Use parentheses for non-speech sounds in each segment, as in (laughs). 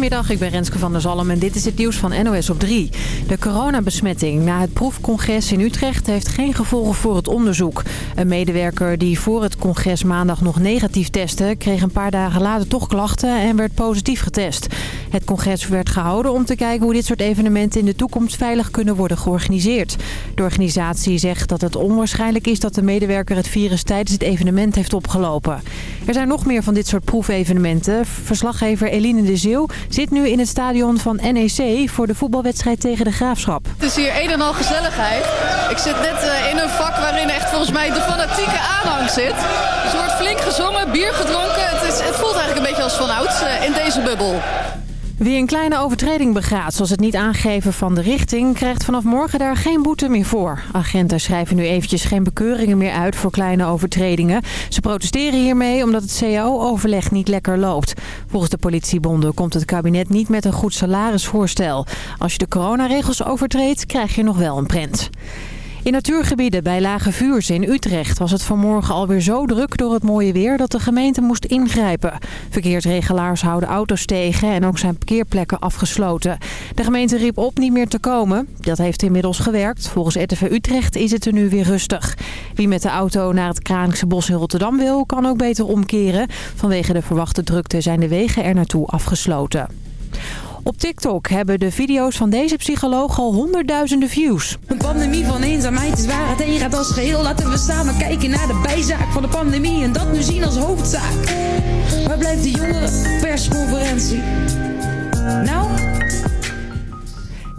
Goedemiddag, ik ben Renske van der Zalm en dit is het nieuws van NOS op 3. De coronabesmetting na het proefcongres in Utrecht heeft geen gevolgen voor het onderzoek. Een medewerker die voor het congres maandag nog negatief testte... kreeg een paar dagen later toch klachten en werd positief getest. Het congres werd gehouden om te kijken hoe dit soort evenementen in de toekomst veilig kunnen worden georganiseerd. De organisatie zegt dat het onwaarschijnlijk is dat de medewerker het virus tijdens het evenement heeft opgelopen. Er zijn nog meer van dit soort proefevenementen. Verslaggever Eline de Zeeuw zit nu in het stadion van NEC voor de voetbalwedstrijd tegen de Graafschap. Het is hier een en al gezelligheid. Ik zit net eh, in een vak waarin echt volgens mij de fanatieke aanhang zit. Er wordt flink gezongen, bier gedronken. Het, is, het voelt eigenlijk een beetje als van ouds eh, in deze bubbel. Wie een kleine overtreding begaat, zoals het niet aangeven van de richting... krijgt vanaf morgen daar geen boete meer voor. Agenten schrijven nu eventjes geen bekeuringen meer uit voor kleine overtredingen. Ze protesteren hiermee omdat het cao-overleg niet lekker loopt. Volgens de politiebonden komt het kabinet niet met een goed salarisvoorstel. Als je de coronaregels overtreedt, krijg je nog wel een prent. In natuurgebieden bij Lage Vuurs in Utrecht was het vanmorgen alweer zo druk door het mooie weer dat de gemeente moest ingrijpen. Verkeersregelaars houden auto's tegen en ook zijn parkeerplekken afgesloten. De gemeente riep op niet meer te komen. Dat heeft inmiddels gewerkt. Volgens RTV Utrecht is het er nu weer rustig. Wie met de auto naar het Kraankse Bos in Rotterdam wil, kan ook beter omkeren. Vanwege de verwachte drukte zijn de wegen er naartoe afgesloten. Op TikTok hebben de video's van deze psycholoog al honderdduizenden views. Een pandemie van eenzaamheid is waar het heen gaat als geheel. Laten we samen kijken naar de bijzaak van de pandemie en dat nu zien als hoofdzaak. Waar blijft de jongerenpersconferentie? Nou...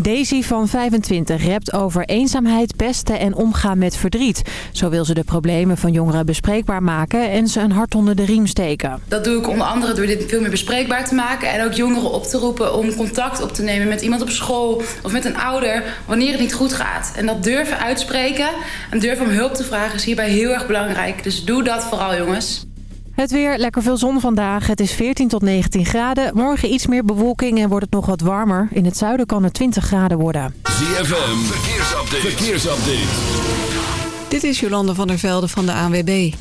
Daisy van 25 rept over eenzaamheid, pesten en omgaan met verdriet. Zo wil ze de problemen van jongeren bespreekbaar maken en ze een hart onder de riem steken. Dat doe ik onder andere door dit veel meer bespreekbaar te maken... en ook jongeren op te roepen om contact op te nemen met iemand op school... of met een ouder wanneer het niet goed gaat. En dat durven uitspreken en durven om hulp te vragen is hierbij heel erg belangrijk. Dus doe dat vooral jongens. Het weer, lekker veel zon vandaag. Het is 14 tot 19 graden. Morgen iets meer bewolking en wordt het nog wat warmer. In het zuiden kan het 20 graden worden. ZFM, verkeersupdate. verkeersupdate. Dit is Jolande van der Velde van de ANWB.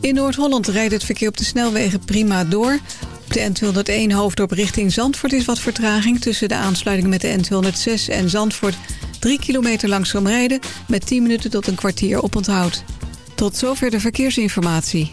In Noord-Holland rijdt het verkeer op de snelwegen prima door. Op de N201 hoofddorp richting Zandvoort is wat vertraging... tussen de aansluiting met de N206 en Zandvoort... 3 kilometer langzaam rijden met 10 minuten tot een kwartier op onthoud. Tot zover de verkeersinformatie.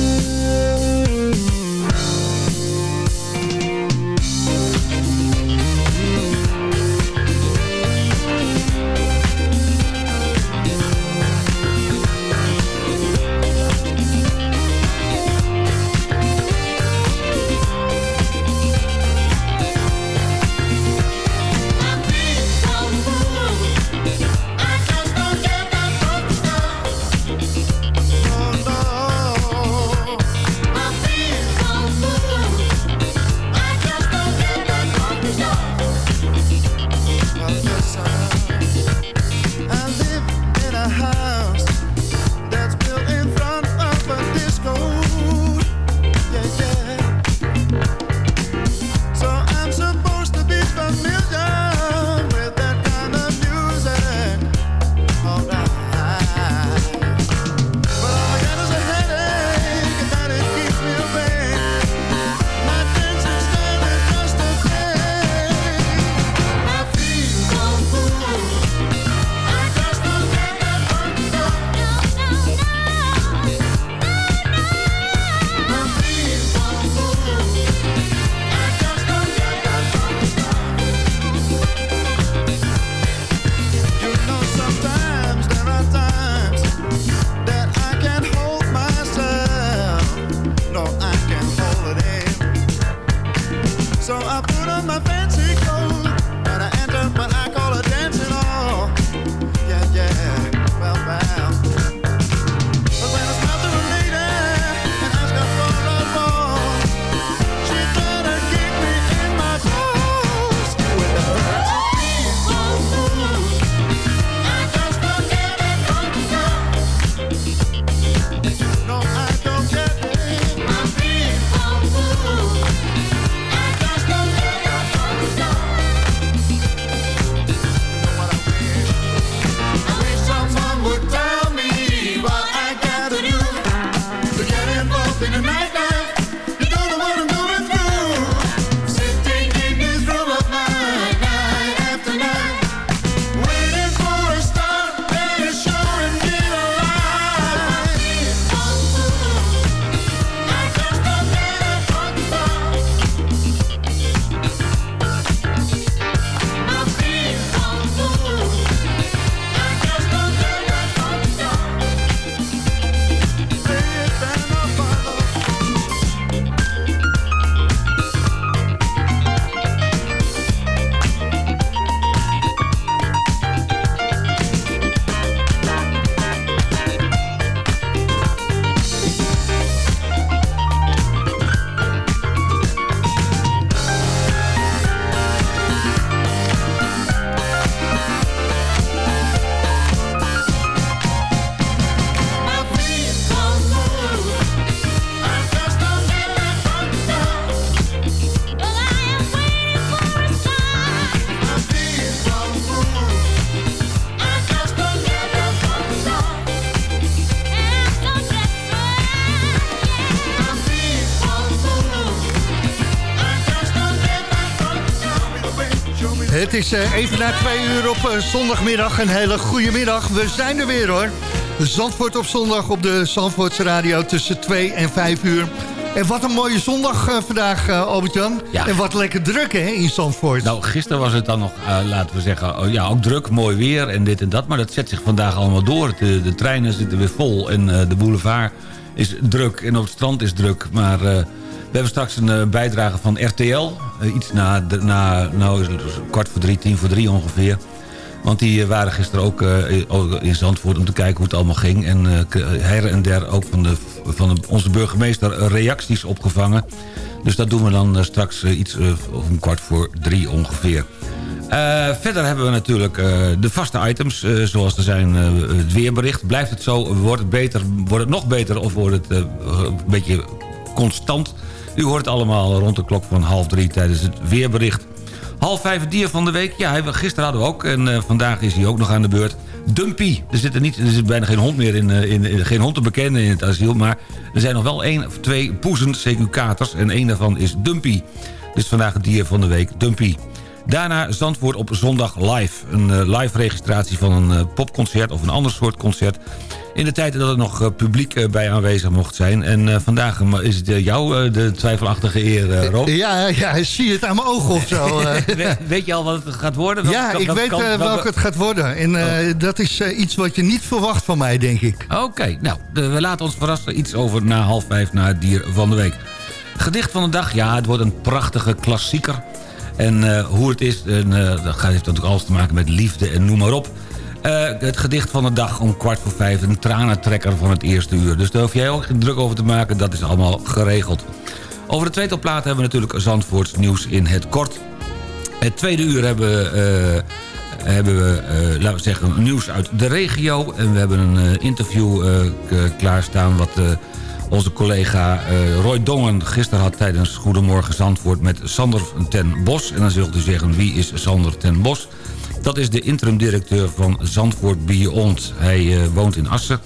Het is uh, even na twee uur op uh, zondagmiddag. Een hele goede middag. We zijn er weer hoor. Zandvoort op zondag op de Zandvoortse radio tussen 2 en 5 uur. En wat een mooie zondag uh, vandaag, Albert-Jan. Ja. En wat lekker druk hè, in Zandvoort. Nou, gisteren was het dan nog, laten we zeggen, oh, ja, ook druk, mooi weer en dit en dat. Maar dat zet zich vandaag allemaal door. De, de treinen zitten weer vol en de boulevard is druk. En op het strand is druk, maar... We hebben straks een uh, bijdrage van RTL. Uh, iets na, na nou, kwart voor drie, tien voor drie ongeveer. Want die uh, waren gisteren ook in Zandvoort om te kijken hoe het allemaal ging. En her en der ook van, de, van onze burgemeester reacties opgevangen. Dus dat doen we dan straks iets een kwart voor drie ongeveer. verder hebben we natuurlijk de vaste items, zoals er zijn het weerbericht. Blijft het zo, wordt het, beter, wordt het nog beter of wordt het een beetje constant... U hoort allemaal rond de klok van half drie tijdens het weerbericht. Half vijf dier van de week. Ja, gisteren hadden we ook. En uh, vandaag is hij ook nog aan de beurt. Dumpy. Er zit, er niet, er zit bijna geen hond meer in, uh, in, in, geen hond te bekennen in het asiel. Maar er zijn nog wel één of twee poezen, CQ-katers. En één daarvan is Dumpy. Dus vandaag het dier van de week, Dumpy. Daarna Zandvoort op zondag live. Een uh, live registratie van een popconcert of een ander soort concert in de tijd dat er nog eh, publiek eh, bij aanwezig mocht zijn. En uh, vandaag is het jou de twijfelachtige eer, Rob. Ja, ja, zie het aan mijn ogen of zo. (laughs) weet je al wat het gaat worden? ja, ik weet welke... welk het gaat worden. En oh. dat is iets wat je niet verwacht van mij, denk ik. Oké, nou, we laten ons verrassen. Iets over na half vijf naar het dier van de week. Gedicht van de dag, ja, het wordt een prachtige klassieker. En hoe het is, en, dat heeft natuurlijk alles te maken met liefde en noem maar op... Uh, het gedicht van de dag om kwart voor vijf. Een tranentrekker van het eerste uur. Dus daar hoef jij ook geen druk over te maken. Dat is allemaal geregeld. Over de tweede plaat hebben we natuurlijk Zandvoorts nieuws in het kort. Het tweede uur hebben we... Uh, hebben we, uh, laten we zeggen, nieuws uit de regio. En we hebben een interview klaarstaan... wat onze collega Roy Dongen gisteren had tijdens Goedemorgen Zandvoort... met Sander ten Bos. En dan zult u zeggen, wie is Sander ten Bos? Dat is de interim-directeur van Zandvoort Beyond. Hij uh, woont in Assen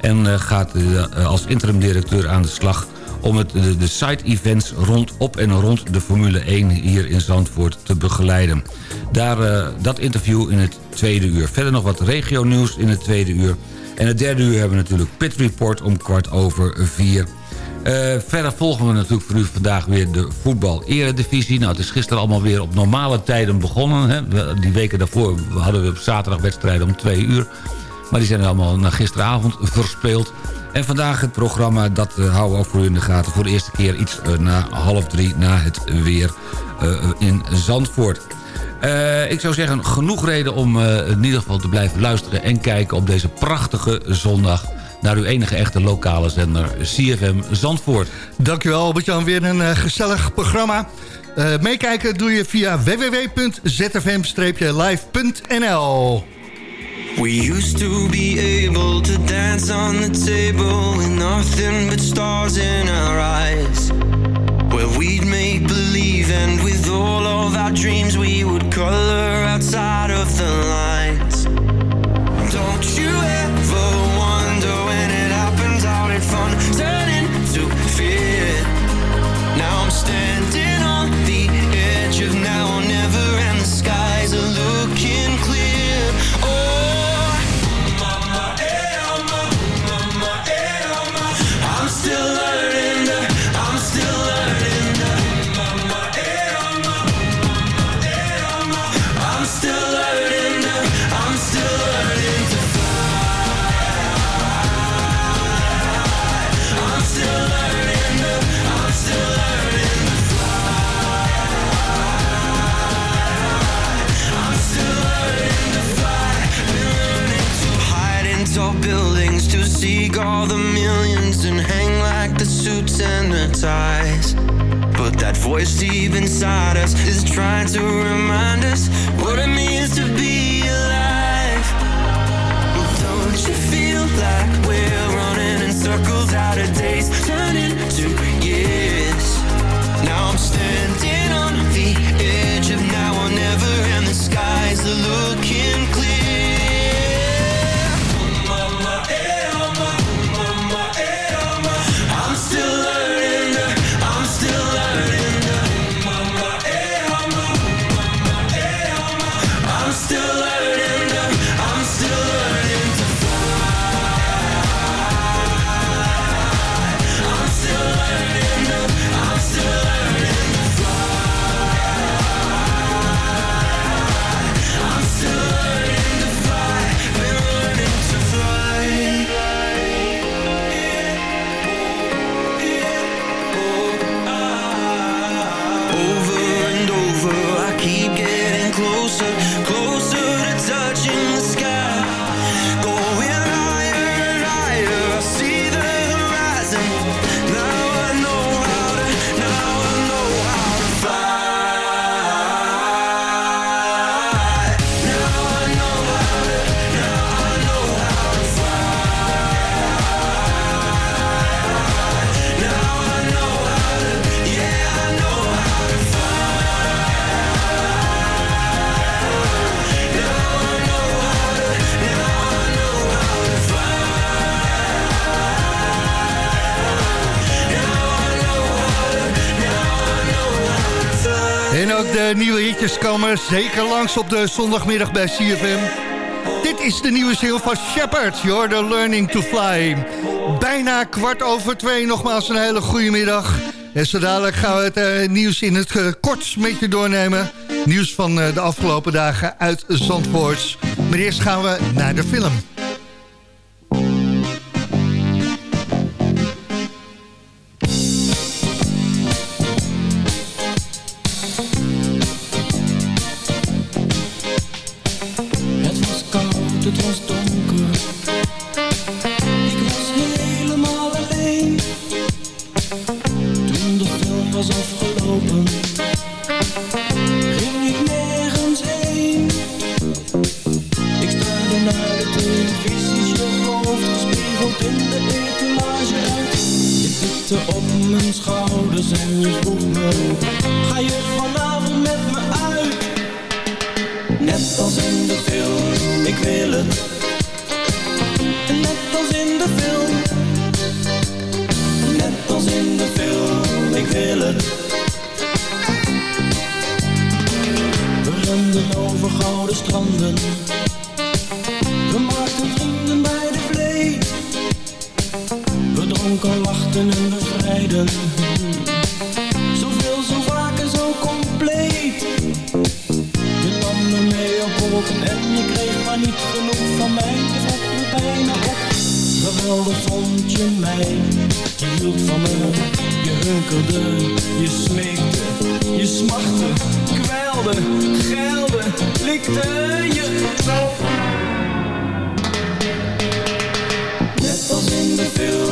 en uh, gaat uh, als interim-directeur aan de slag... om het, de side-events rond, op en rond de Formule 1 hier in Zandvoort te begeleiden. Daar, dat interview in het tweede uur. Verder nog wat regionieuws in het tweede uur. En het derde uur hebben we natuurlijk Pit Report om kwart over vier... Uh, verder volgen we natuurlijk voor u vandaag weer de voetbal-eredivisie. Nou, het is gisteren allemaal weer op normale tijden begonnen. Hè. Die weken daarvoor hadden we op zaterdag wedstrijden om twee uur. Maar die zijn allemaal naar gisteravond verspeeld. En vandaag het programma, dat uh, houden we ook voor u in de gaten. Voor de eerste keer iets uh, na half drie na het weer in Zandvoort. ik zou zeggen, genoeg reden om in ieder geval te blijven luisteren... en kijken op deze prachtige zondag naar uw enige echte lokale zender CFM Zandvoort. Dankjewel Albert-Jan, weer een uh, gezellig programma. Uh, meekijken doe je via www.zfm-live.nl We used to be able to dance on the table With nothing but stars in our eyes Where we'd make believe and with all of our dreams We would color outside of the lines komen zeker langs op de zondagmiddag bij CFM. Dit is de nieuwe single van Shepard, You're the Learning to Fly. Bijna kwart over twee, nogmaals een hele goede middag. En zo dadelijk gaan we het uh, nieuws in het uh, kort met je doornemen. Nieuws van uh, de afgelopen dagen uit Zandvoort. Maar eerst gaan we naar de film. Dronken, lachten en bevrijden. Zoveel, zo vaak en zo compleet. Je nam me mee op wolken en je kreeg maar niet genoeg van mij. Je vat me bijna op. Geweldig vond je mij. Je hield van me, je hunkerde, je smeekte, je smachtte, kwelde, geilde, likte je zo. Net als in de film,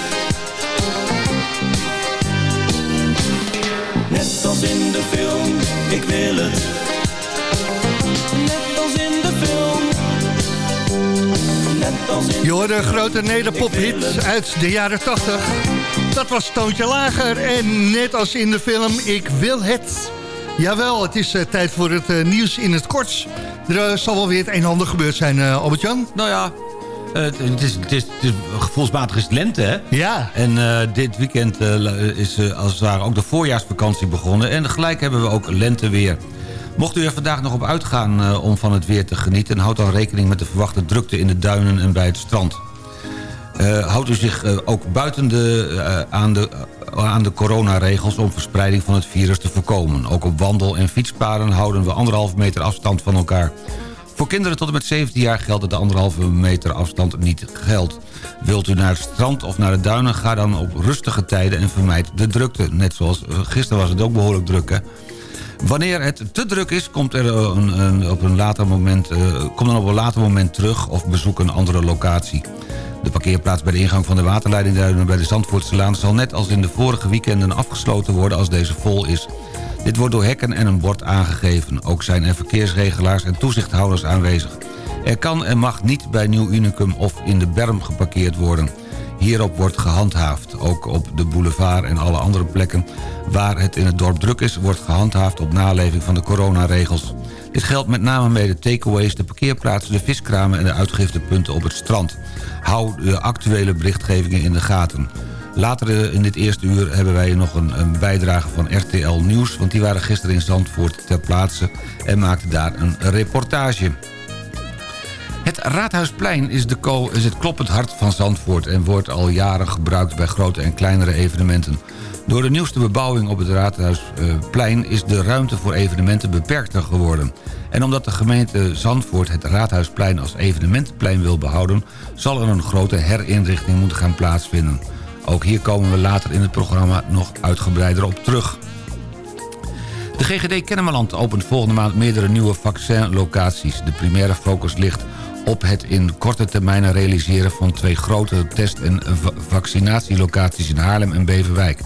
Je hoorde een grote nederpophit uit de jaren 80. Dat was Toontje Lager en net als in de film Ik wil het. Jawel, het is uh, tijd voor het uh, nieuws in het kort. Er uh, zal wel weer het een en ander gebeurd zijn, Albert-Jan. Nou ja, het, is, het, is, het is gevoelsmatig is het lente, hè? Ja. En dit weekend is als het ware ook de voorjaarsvakantie begonnen. En gelijk hebben we ook lenteweer. Mocht u er vandaag nog op uitgaan om van het weer te genieten... houd dan rekening met de verwachte drukte in de duinen en bij het strand. Uh, houdt u zich uh, ook buiten de, aan de, aan de coronaregels om verspreiding van het virus te voorkomen. Ook op wandel- en fietspaden houden we anderhalve meter afstand van elkaar. Voor kinderen tot en met 17 jaar geldt dat de anderhalve meter afstand niet geldt. Wilt u naar het strand of naar de duinen, ga dan op rustige tijden en vermijd de drukte. Net zoals gisteren was het ook behoorlijk druk, hè? Wanneer het te druk is, komt er een, op een later moment, uh, kom dan op een later moment terug of bezoek een andere locatie. De parkeerplaats bij de ingang van de waterleidingduinen bij de Zandvoortselaan... zal net als in de vorige weekenden afgesloten worden als deze vol is. Dit wordt door hekken en een bord aangegeven. Ook zijn er verkeersregelaars en toezichthouders aanwezig. Er kan en mag niet bij Nieuw Unicum of in de berm geparkeerd worden. Hierop wordt gehandhaafd. Ook op de boulevard en alle andere plekken waar het in het dorp druk is... wordt gehandhaafd op naleving van de coronaregels. Dit geldt met name bij de takeaways, de parkeerplaatsen, de viskramen... en de uitgiftepunten op het strand. Hou de actuele berichtgevingen in de gaten. Later in dit eerste uur hebben wij nog een, een, bijdrage van RTL Nieuws... want die waren gisteren in Zandvoort ter plaatse en maakten daar een reportage. Het Raadhuisplein is, de is het kloppend hart van Zandvoort... en wordt al jaren gebruikt bij grote en kleinere evenementen. Door de nieuwste bebouwing op het Raadhuisplein... is de ruimte voor evenementen beperkter geworden. En omdat de gemeente Zandvoort het Raadhuisplein als evenementenplein wil behouden... zal er een grote herinrichting moeten gaan plaatsvinden. Ook hier komen we later in het programma nog uitgebreider op terug. De GGD Kennemerland opent volgende maand meerdere nieuwe vaccinlocaties. De primaire focus ligt op het in korte termijn realiseren van twee grote test- en vaccinatielocaties in Haarlem en Beverwijk.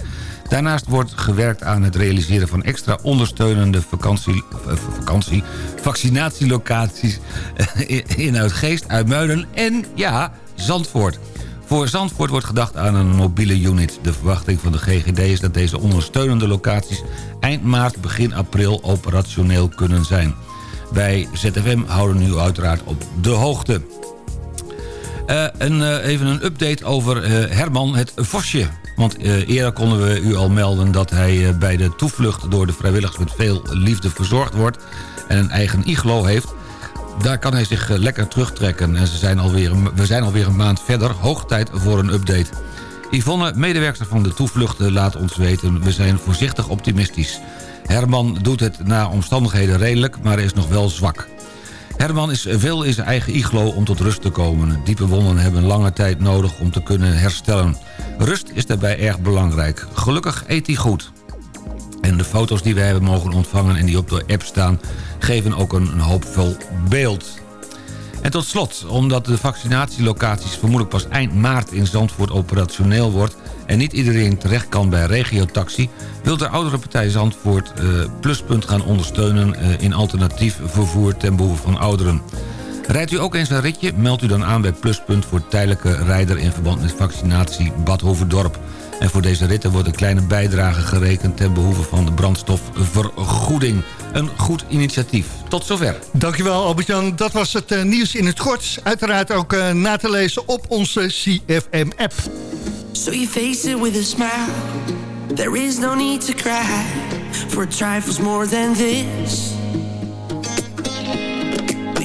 Daarnaast wordt gewerkt aan het realiseren van extra ondersteunende vakantie, eh, vakantie, vaccinatielocaties in Uitgeest, Uitmuiden en ja, Zandvoort. Voor Zandvoort wordt gedacht aan een mobiele unit. De verwachting van de GGD is dat deze ondersteunende locaties eind maart, begin april operationeel kunnen zijn. Wij ZFM houden u uiteraard op de hoogte. En, uh, even een update over uh, Herman het Vosje. Want eerder konden we u al melden dat hij bij de toevlucht... door de vrijwilligers met veel liefde verzorgd wordt... en een eigen iglo heeft. Daar kan hij zich lekker terugtrekken. En ze zijn alweer, we zijn alweer een maand verder. Hoog tijd voor een update. Yvonne, medewerker van de toevlucht, laat ons weten... we zijn voorzichtig optimistisch. Herman doet het na omstandigheden redelijk, maar is nog wel zwak. Herman is veel in zijn eigen iglo om tot rust te komen. Diepe wonden hebben lange tijd nodig om te kunnen herstellen. Rust is daarbij erg belangrijk. Gelukkig eet hij goed. En de foto's die we hebben mogen ontvangen en die op de app staan... geven ook een, hoopvol beeld. En tot slot, omdat de vaccinatielocaties vermoedelijk pas eind maart in Zandvoort operationeel wordt en niet iedereen terecht kan bij regiotaxi... wil de oudere partij Zandvoort uh, Pluspunt gaan ondersteunen... Uh, in alternatief vervoer ten behoeve van ouderen. Rijdt u ook eens een ritje? Meld u dan aan bij Pluspunt voor tijdelijke rijder... in verband met vaccinatie Badhoevedorp. En voor deze ritten wordt een kleine bijdrage gerekend... ten behoeve van de brandstofvergoeding. Een goed initiatief. Tot zover. Dankjewel Albert-Jan. Dat was het uh, nieuws in het kort. Uiteraard ook uh, na te lezen op onze CFM-app. So you face it with a smile. There is no need to cry for trifles more than this.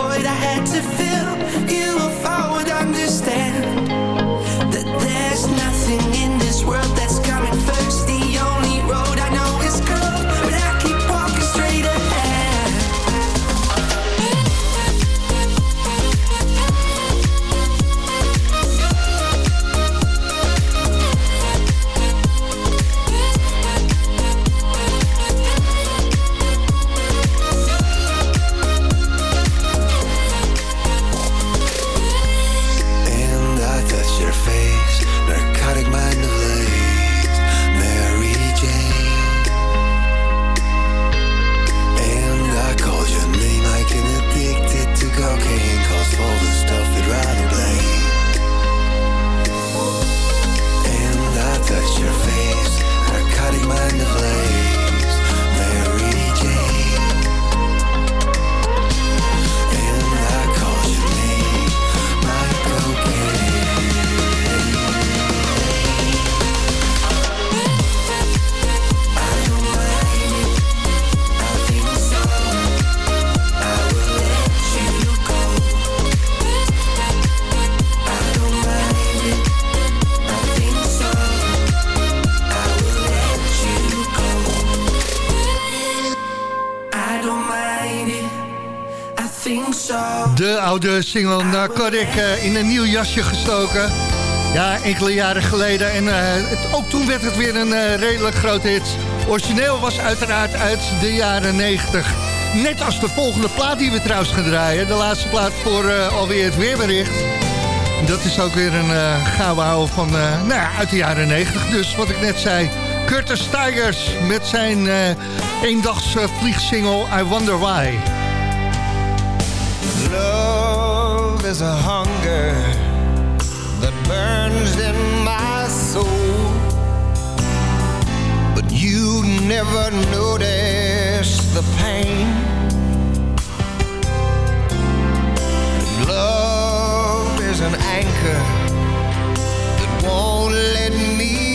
Void I had to fill. Oude single Narcotic uh, in een nieuw jasje gestoken. Ja, enkele jaren geleden. En het, ook toen werd het weer een uh, redelijk grote hit. Origineel was uiteraard uit de jaren 90. Net als de volgende plaat die we trouwens gaan draaien. De laatste plaat voor alweer het weerbericht. Dat is ook weer een gouden ouwe van, nou ja, uit de jaren 90. Dus wat ik net zei, Curtis Tigers met zijn eendags uh, vliegsingle I Wonder Why. Is a hunger that burns in my soul. But you never notice the pain. Love is an anchor that won't let me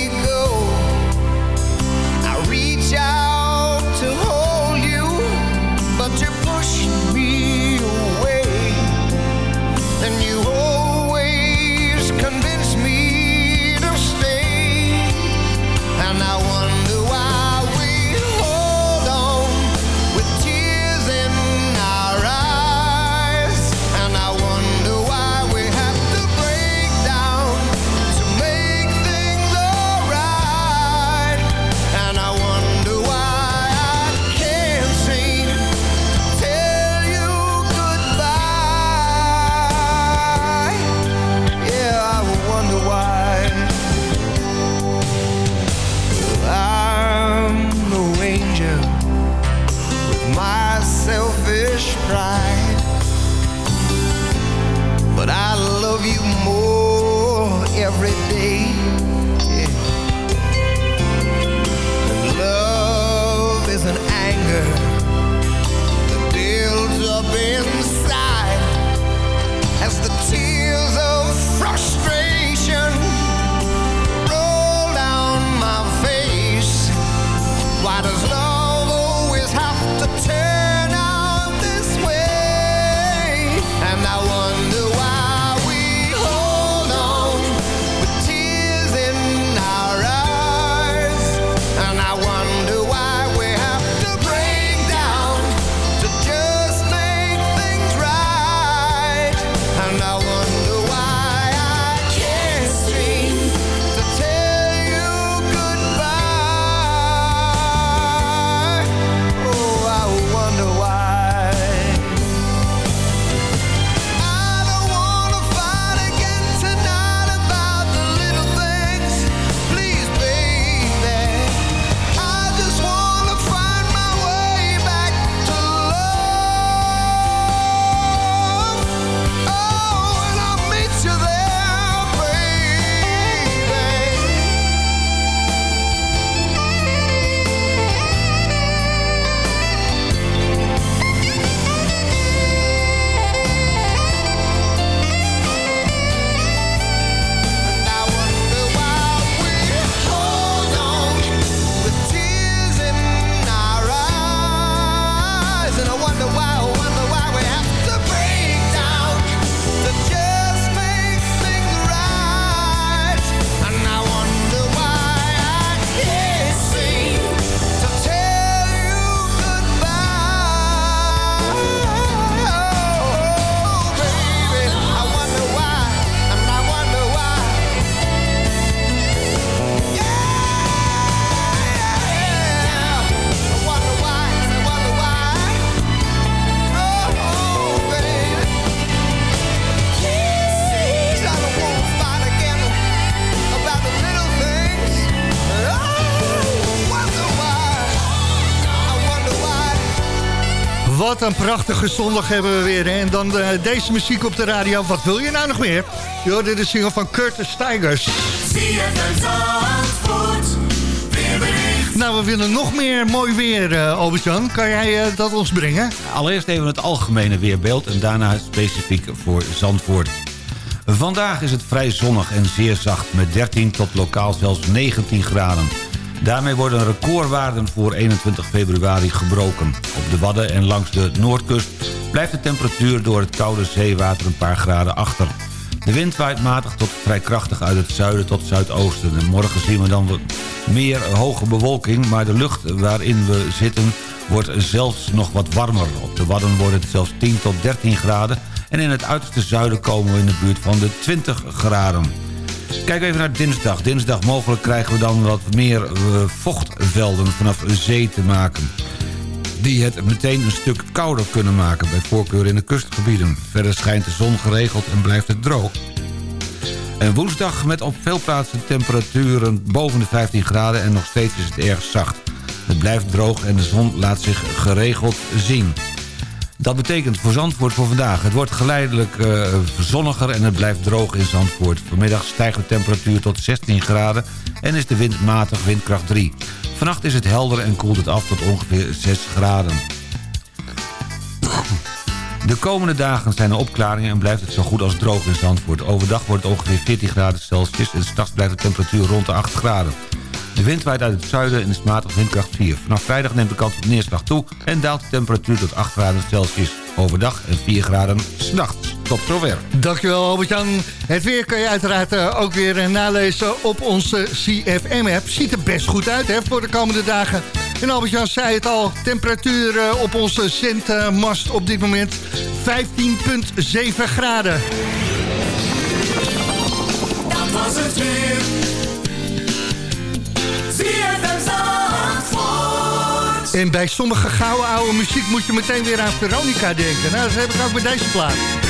Wat een prachtige zondag hebben we weer. Hè? En dan uh, deze muziek op de radio. Wat wil je nou nog meer? Je hoorde de single van Curtis Tigers. Nou, we willen nog meer mooi weer, uh, Albert-Jan. Kan jij uh, dat ons brengen? Allereerst even het algemene weerbeeld en daarna specifiek voor Zandvoort. Vandaag is het vrij zonnig en zeer zacht met 13 tot lokaal zelfs 19 graden. Daarmee worden recordwaarden voor 21 februari gebroken. Op de Wadden en langs de Noordkust blijft de temperatuur door het koude zeewater een paar graden achter. De wind waait matig tot vrij krachtig uit het zuiden tot zuidoosten. En morgen zien we dan meer hoge bewolking, maar de lucht waarin we zitten wordt zelfs nog wat warmer. Op de Wadden wordt het zelfs 10 tot 13 graden En in het uiterste zuiden komen we in de buurt van de 20 graden. Kijk even naar dinsdag. Dinsdag mogelijk krijgen we dan wat meer eh, vochtvelden vanaf zee te maken die het meteen een stuk kouder kunnen maken... bij voorkeur in de kustgebieden. Verder schijnt de zon geregeld en blijft het droog. En woensdag met op veel plaatsen temperaturen boven de 15 graden... en nog steeds is het erg zacht. Het blijft droog en de zon laat zich geregeld zien. Dat betekent voor Zandvoort voor vandaag. Het wordt geleidelijk uh, zonniger en het blijft droog in Zandvoort. Vanmiddag stijgt de temperatuur tot 16 graden en is de wind matig windkracht 3. Vannacht is het helder en koelt het af tot ongeveer 6 graden. De komende dagen zijn er opklaringen en blijft het zo goed als droog in Zandvoort. Overdag wordt het ongeveer 14 graden Celsius en s'nachts blijft de temperatuur rond de 8 graden. De wind waait uit het zuiden en is matig windkracht 4. Vanaf vrijdag neemt de kans op neerslag toe en daalt de temperatuur tot 8 graden Celsius overdag en 4 graden s'nachts. Tot zover. Dankjewel Albert-Jan. Het weer kan je uiteraard uh, ook weer uh, nalezen op onze CFM-app. Ziet er best goed uit hè, voor de komende dagen. En Albert-Jan zei het al, temperatuur uh, op onze zendmast op dit moment 15,7 graden. Dat was het weer. En bij sommige gouden oude muziek moet je meteen weer aan Veronica denken. Nou, dat heb ik ook bij deze plaat.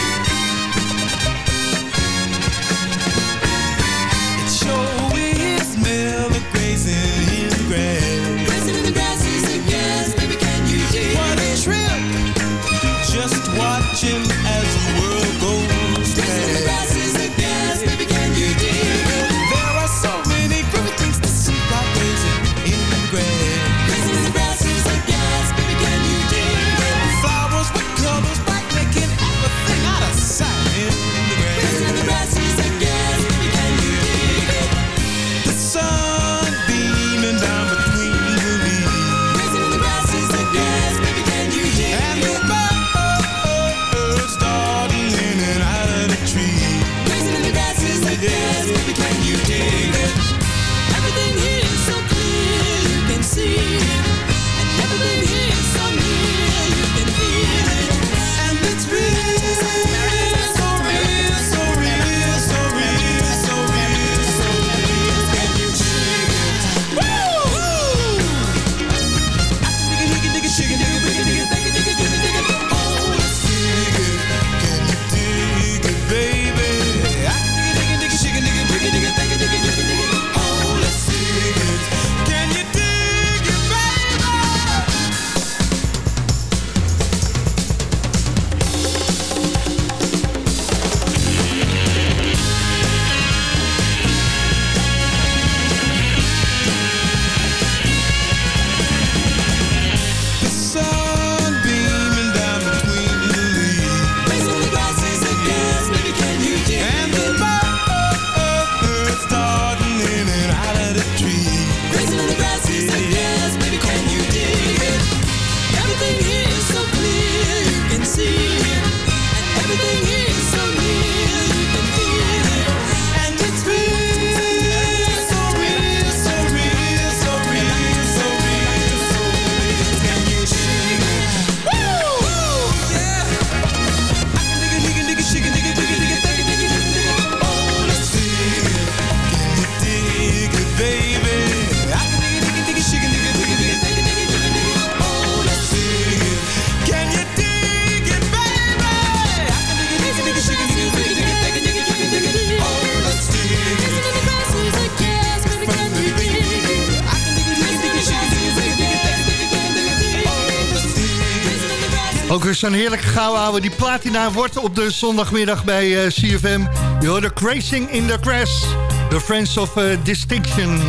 Zo'n heerlijke gouden ouwe die platina wordt op de zondagmiddag bij eh, CFM. Je hoorde Crashing in the Crash, The Friends of eh, Distinction.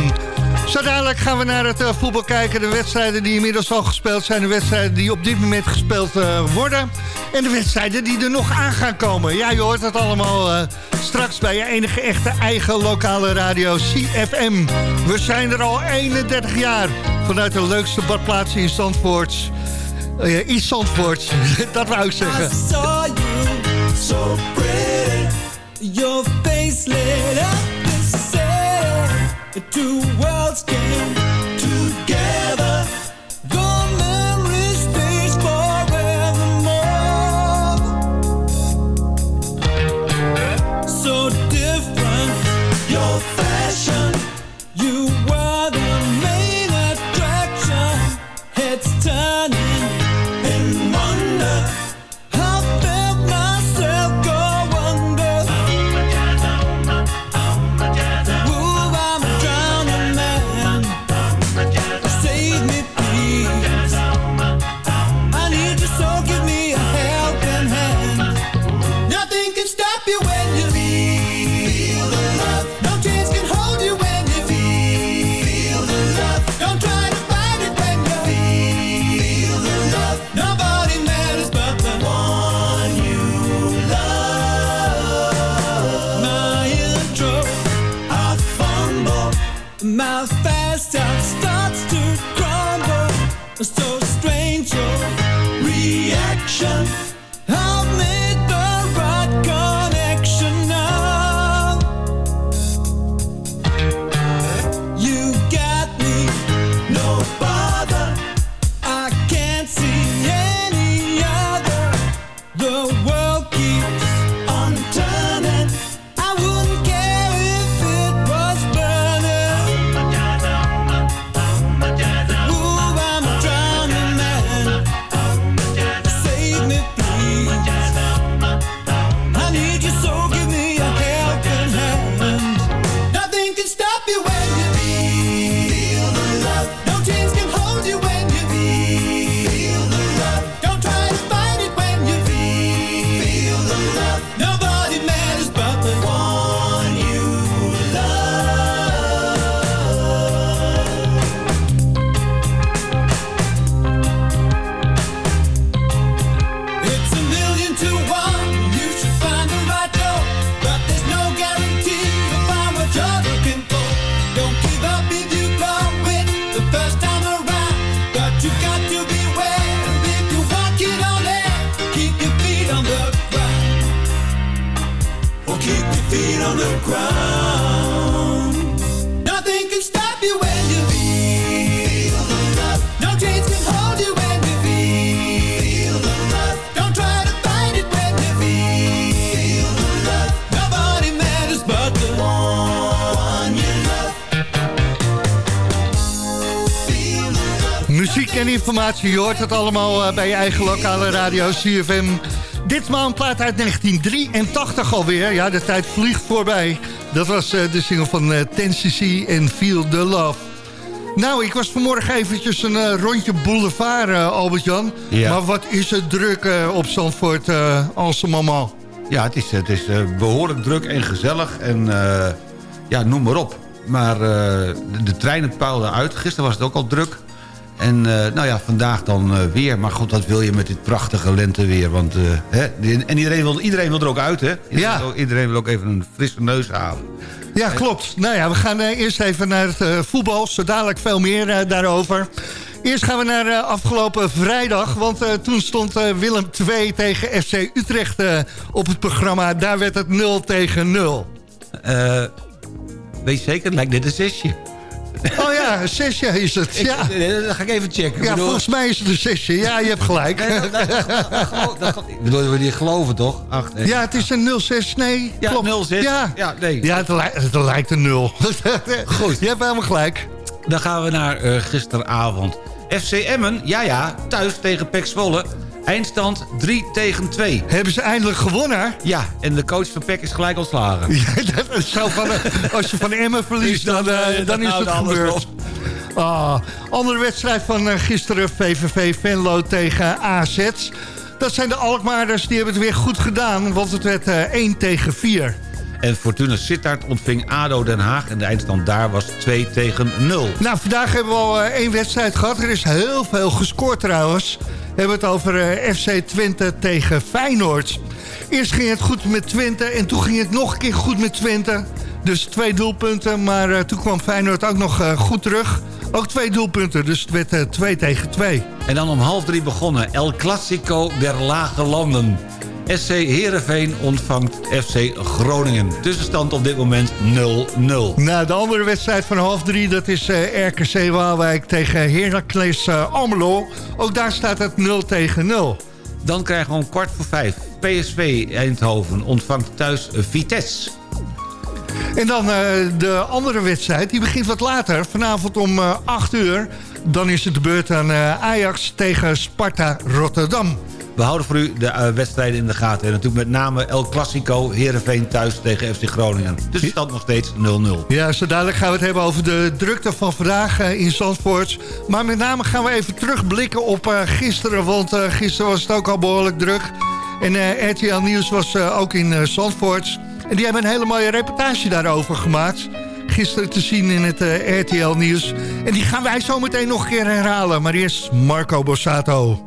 Zo dadelijk gaan we naar het eh, voetbal kijken. De wedstrijden die inmiddels al gespeeld zijn. De wedstrijden die op dit moment gespeeld worden. En de wedstrijden die er nog aan gaan komen. Ja, je hoort het allemaal straks bij je enige echte eigen lokale radio CFM. We zijn er al 31 jaar. Vanuit de leukste badplaats in Zandvoort. Uh, in Zandvoort, (laughs) dat wou ik zeggen. Your face the. Two worlds came je hoort het allemaal eh, bij je eigen lokale radio CFM. Ditmaal een plaat uit 1983 alweer. Ja, de tijd vliegt voorbij. Dat was eh, de single van uh, 10cc en Feel the Love. Nou, ik was vanmorgen eventjes een eh, rondje boulevard, eh, Albert-Jan. Ja. Maar wat is het druk eh, op Zandvoort uh, als mama? Ja, het is, het is eh, behoorlijk druk en gezellig en eh, ja, noem maar op. Maar eh, de, de treinen puilden uit. Gisteren was het ook al druk. En eh, nou ja, vandaag dan eh, weer. Maar god, wat wil je met dit prachtige lenteweer? Want, eh, hè, en iedereen wil, iedereen wil er ook uit, hè? Iedereen, Ja. wil, iedereen wil ook even een frisse neus halen. Ja, klopt. Nou ja, we gaan eerst even naar het voetbal. Zo dadelijk veel meer daarover. Eerst gaan we naar afgelopen vrijdag. Want toen stond Willem 2 tegen FC Utrecht op het programma. Daar werd het 0 tegen 0. Eh, weet je zeker? Het lijkt net een zesje. Oh ja, een zesje is het. Ik- Ja, eh, dat ga ik even checken. Ik ja bedoel- volgens mij is het een zesje. Ja, je hebt gelijk. Nee, dat- dat- dat- (laughs) Ik bedoel, we die geloven toch? Ach, nee. Ja, het is een 06. Nee, Ja, klopt. 06. Ja, Ja, nee. ja het, li- het lijkt een 0. (laughs) Goed. Je hebt helemaal gelijk. Dan gaan we naar eh, gisteravond. FC Emmen, ja ja, thuis tegen Pek Zwolle. Eindstand 3 tegen 2. Hebben ze eindelijk gewonnen? Ja, en de coach van Pek is gelijk ontslagen. Ja, (laughs) dat is zo van, eh, als je van Emmen verliest, dan, eh, eh, dan is nou, het gebeurd. Ah, andere wedstrijd van gisteren, VVV Venlo tegen AZ. Dat zijn de Alkmaarders, die hebben het weer goed gedaan, want het werd eh 1 tegen 4. En Fortuna Sittard ontving ADO Den Haag... en de eindstand daar was 2 tegen 0. Nou, vandaag hebben we al eh, één wedstrijd gehad. Er is heel veel gescoord trouwens. We hebben het over eh, FC Twente tegen Feyenoord. Eerst ging het goed met Twente en toen ging het nog een keer goed met Twente. Dus twee doelpunten, maar eh, toen kwam Feyenoord ook nog goed terug. Ook twee doelpunten, dus het werd eh, 2 tegen 2. En dan om half drie begonnen El Clasico der Lage Landen. SC Heerenveen ontvangt FC Groningen. Tussenstand op dit moment 0-0. Nou, de andere wedstrijd van half drie, dat is eh, RKC Waalwijk tegen Heracles Almelo. Ook daar staat het 0 tegen 0. Dan krijgen we om kwart voor vijf. PSV Eindhoven ontvangt thuis Vitesse. En dan eh, de andere wedstrijd, die begint wat later. Vanavond om eh 8 uur. Dan is het de beurt aan Ajax tegen Sparta Rotterdam. We houden voor u de eh, wedstrijden in de gaten. En natuurlijk met name El Clasico, Heerenveen thuis tegen FC Groningen. De stand nog steeds 0-0. Ja, zo dadelijk gaan we het hebben over de drukte van vandaag eh, in Zandvoort. Maar met name gaan we even terugblikken op eh, gisteren. Want gisteren was het ook al behoorlijk druk. En RTL Nieuws was ook in eh, Zandvoort. En die hebben een hele mooie reportage daarover gemaakt. Gisteren te zien in het RTL Nieuws. En die gaan wij zo meteen nog een keer herhalen. Maar eerst Marco Borsato.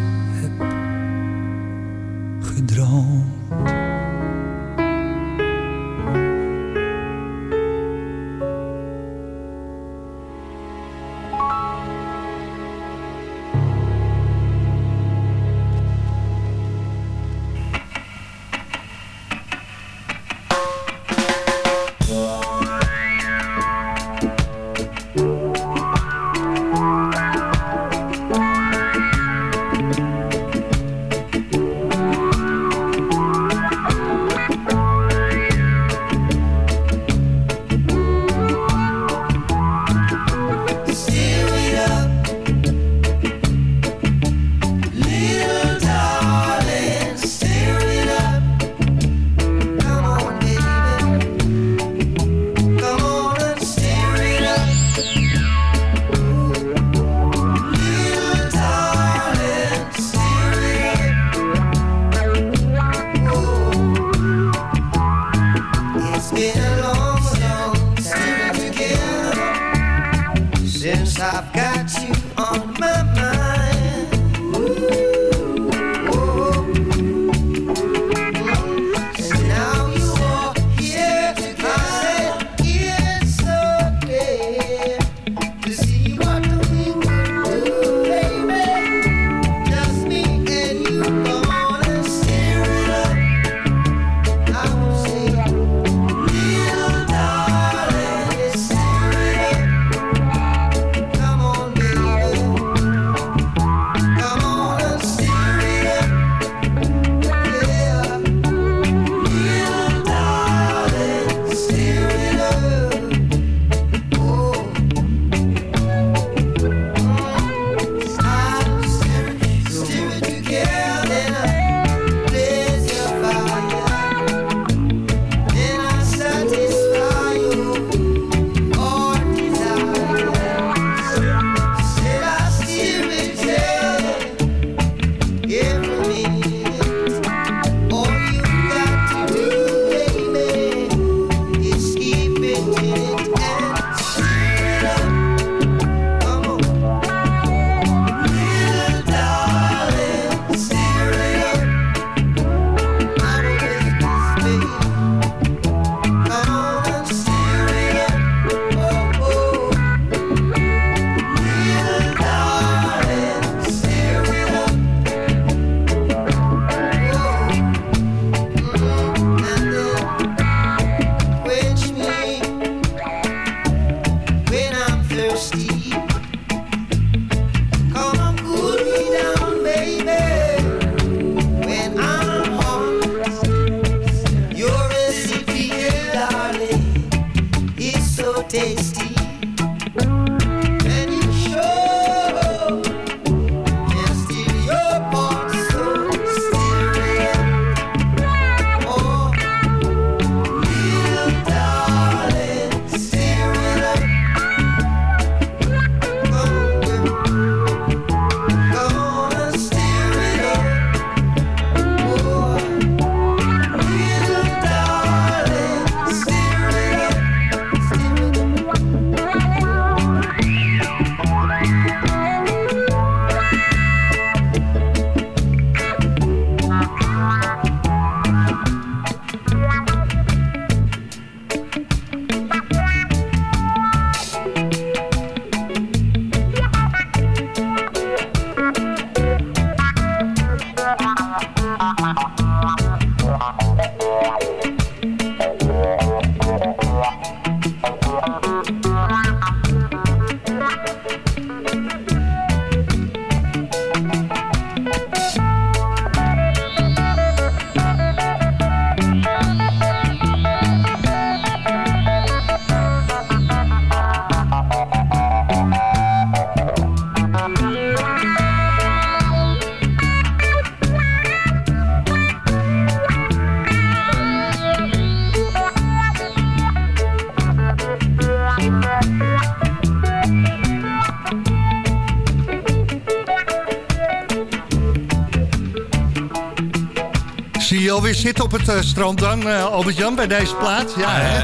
strand dan, eh, Albert-Jan, bij deze plaats? Ja, hè?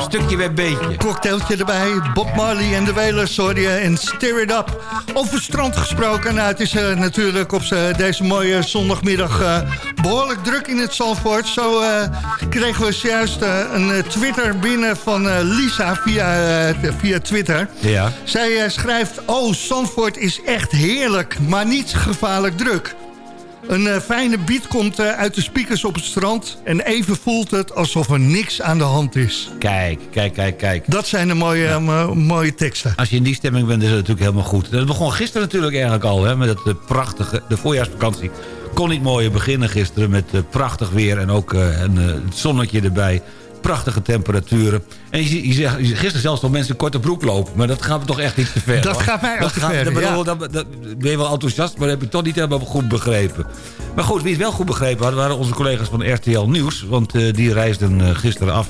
Stukje bij beetje. Cocktailtje erbij, Bob Marley en de Wailers, sorry, en Stir It Up. Over strand gesproken, nou, het is eh, natuurlijk op deze mooie zondagmiddag eh, behoorlijk druk in het Zandvoort. Zo eh, kregen we zojuist eh, een eh, Twitter binnen van eh, Lisa via, eh, via Twitter. Ja. Zij eh, schrijft, oh, Zandvoort is echt heerlijk, maar niet gevaarlijk druk. Een eh, fijne beat komt eh, uit de speakers op het strand... en even voelt het alsof er niks aan de hand is. Kijk, kijk, kijk, kijk. Dat zijn de mooie, eh, mo- mooie teksten. Als je in die stemming bent, is het natuurlijk helemaal goed. Dat begon gisteren natuurlijk eigenlijk al, hè, met eh, prachtige... De voorjaarsvakantie kon niet mooier beginnen gisteren met prachtig weer... en ook een, zonnetje erbij. Prachtige temperaturen. En je, je zegt gisteren zelfs nog mensen korte broek lopen. Maar dat gaat toch echt niet te ver. Dat hoor. gaat mij ook te ver, dat ja. dat, dat ben je wel enthousiast, maar dat heb je toch niet helemaal goed begrepen. Maar goed, wie het wel goed begrepen had, waren onze collega's van RTL Nieuws. Want eh, die reisden eh, gisteren af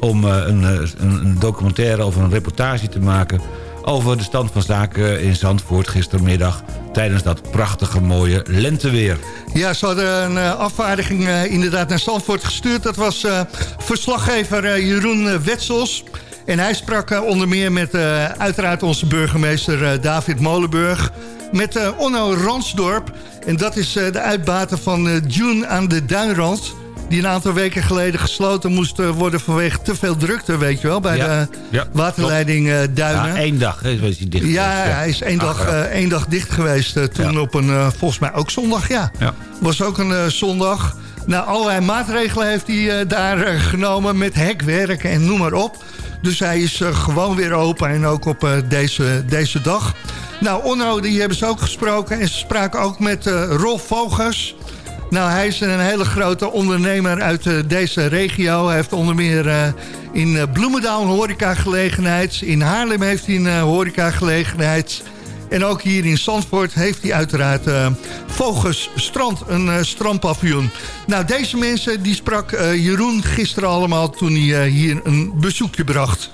om een, eh, een, een documentaire of een reportage te maken... over de stand van zaken in Zandvoort gistermiddag... tijdens dat prachtige mooie lenteweer. Ja, ze hadden een eh, afvaardiging eh, inderdaad naar Zandvoort gestuurd. Dat was eh, verslaggever Jeroen Wetsels. En hij sprak onder meer met uiteraard onze burgemeester David Molenburg... met Onno Ransdorp. En dat is de uitbater van June aan de Duinrand... die een aantal weken geleden gesloten moest eh, worden vanwege te veel drukte, weet je wel... bij Ja, de ja, waterleiding eh, Duinen. Ja, één dag hè, is hij dicht Ja, geweest, hij is één dag, eh, één dag dicht geweest. toen op een, volgens mij ook zondag, ja. Ja. Was ook een zondag. Nou, allerlei maatregelen heeft hij daar genomen met hekwerken en noem maar op. Dus hij is gewoon weer open en ook op deze, deze dag. Nou, Onno, die hebben ze ook gesproken. En ze spraken ook met Rolf Vogels. Nou, hij is een hele grote ondernemer uit eh, deze regio. Hij heeft onder meer eh, in eh, Bloemendaal een horecagelegenheid. In Haarlem heeft hij een eh, horecagelegenheid. En ook hier in Zandvoort heeft hij uiteraard eh Vogels Strand, een strandpaviljoen. Nou, deze mensen die sprak Jeroen gisteren allemaal toen hij hier een bezoekje bracht.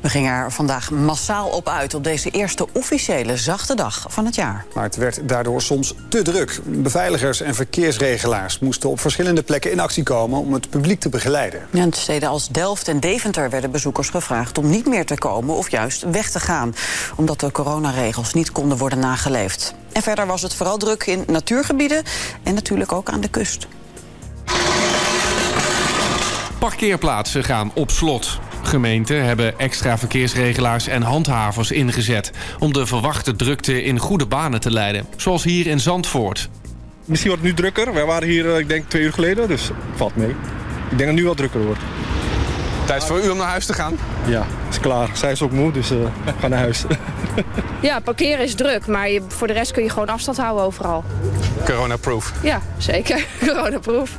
We gingen er vandaag massaal op uit op deze eerste officiële zachte dag van het jaar. Maar het werd daardoor soms te druk. Beveiligers en verkeersregelaars moesten op verschillende plekken in actie komen om het publiek te begeleiden. Ja, in steden als Delft en Deventer werden bezoekers gevraagd om niet meer te komen of juist weg te gaan, omdat de coronaregels niet konden worden nageleefd. En verder was het vooral druk in natuurgebieden en natuurlijk ook aan de kust. Parkeerplaatsen gaan op slot. Gemeenten hebben extra verkeersregelaars en handhavers ingezet... om de verwachte drukte in goede banen te leiden. Zoals hier in Zandvoort. Misschien wordt het nu drukker. Wij waren hier, eh, ik denk, twee uur geleden, dus valt mee. Ik denk dat het nu wel drukker wordt. Tijd voor u om naar huis te gaan? Ja, is klaar. Zij is ook moe, dus eh (laughs) we gaan naar huis. (laughs) Ja, parkeren is druk, maar je, voor de rest kun je gewoon afstand houden overal. Corona-proof. Ja, zeker. (laughs) Coronaproof.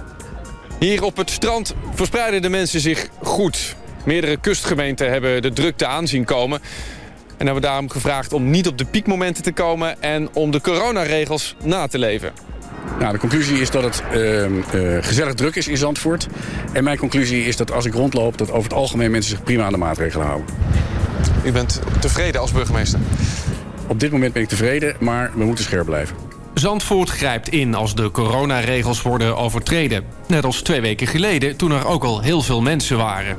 Hier op het strand verspreiden de mensen zich goed. Meerdere kustgemeenten hebben de drukte aanzien komen. En hebben daarom gevraagd om niet op de piekmomenten te komen... en om de coronaregels na te leven. Nou, de conclusie is dat het ehm, eh, gezellig druk is in Zandvoort. En mijn conclusie is dat als ik rondloop... dat over het algemeen mensen zich prima aan de maatregelen houden. U bent tevreden als burgemeester? Op dit moment ben ik tevreden, maar we moeten scherp blijven. Zandvoort grijpt in als de coronaregels worden overtreden. Net als twee weken geleden, toen er ook al heel veel mensen waren.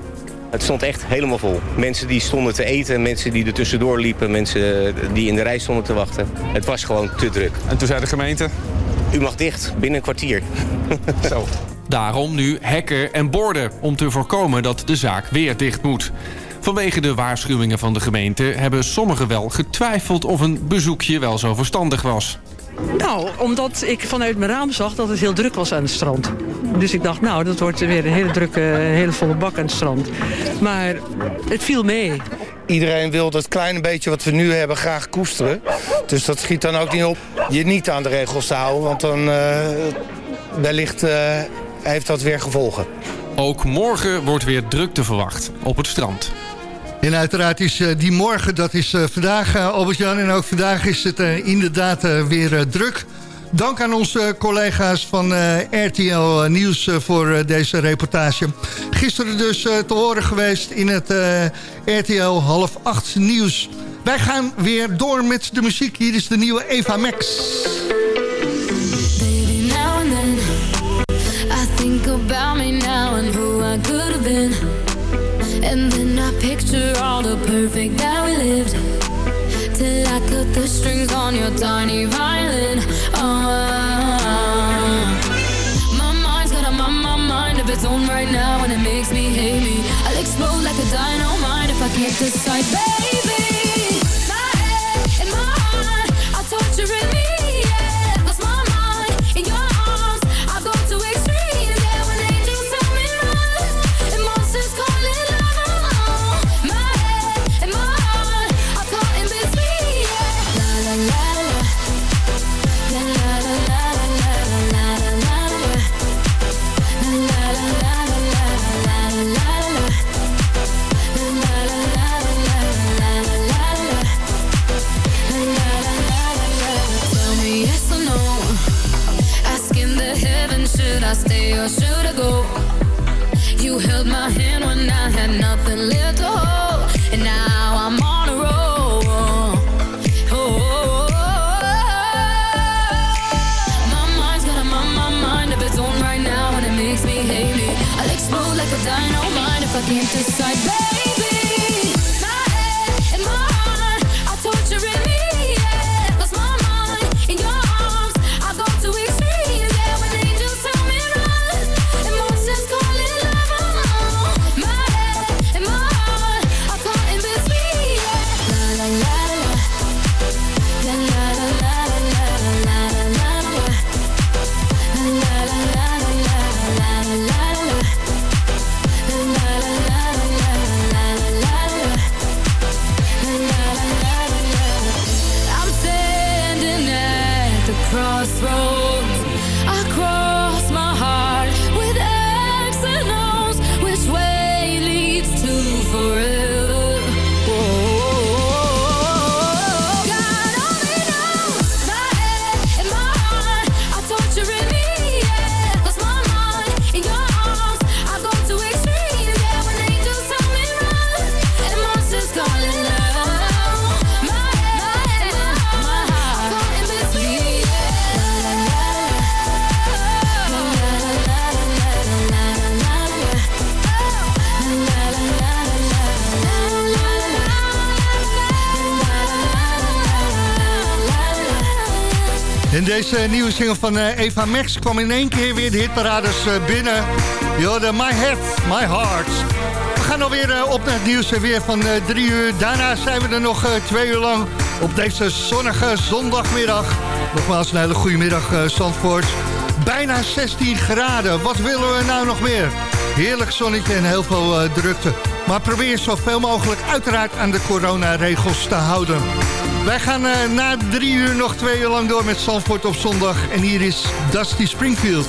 Het stond echt helemaal vol. Mensen die stonden te eten, mensen die er tussendoor liepen... mensen die in de rij stonden te wachten. Het was gewoon te druk. En toen zei de gemeente? U mag dicht, binnen een kwartier. (laughs) Zo. Daarom nu hekken en borden om te voorkomen dat de zaak weer dicht moet. Vanwege de waarschuwingen van de gemeente hebben sommigen wel getwijfeld of een bezoekje wel zo verstandig was. Nou, omdat ik vanuit mijn raam zag dat het heel druk was aan het strand. Dus ik dacht, nou, dat wordt weer een hele drukke, hele volle bak aan het strand. Maar het viel mee. Iedereen wil dat kleine beetje wat we nu hebben graag koesteren. Dus dat schiet dan ook niet op je niet aan de regels te houden. Want dan eh, wellicht eh, heeft dat weer gevolgen. Ook morgen wordt weer drukte verwacht op het strand. En uiteraard is eh, die morgen, dat is eh, vandaag, eh, Albert-Jan. En ook vandaag is het inderdaad weer druk. Dank aan onze collega's van RTL Nieuws voor deze reportage. Gisteren dus te horen geweest in het RTL half acht nieuws. Wij gaan weer door met de muziek. Hier is de nieuwe Eva Max. Baby, now and then, I think about me now and who I. And then I picture all the perfect that we lived. Till I cut the strings on your tiny violin. Oh. My mind's got a my, my mind of its own right now, and it makes me hate me. I'll explode like a dynamite if I can't decide, baby. single van eh, Eva Max kwam in één keer weer de hitparades eh, binnen. Jorden, my head, my heart. We gaan alweer eh, op naar het nieuws weer van drie uur. Daarna zijn we er nog twee uur lang op deze zonnige zondagmiddag. Nogmaals een hele goede middag, Zandvoort. Bijna 16 graden. Wat willen we nou nog meer? Heerlijk zonnetje en heel veel drukte. Maar probeer zoveel mogelijk uiteraard aan de coronaregels te houden wij gaan eh, na drie uur nog twee uur lang door met Zandvoort op zondag. En hier is Dusty Springfield.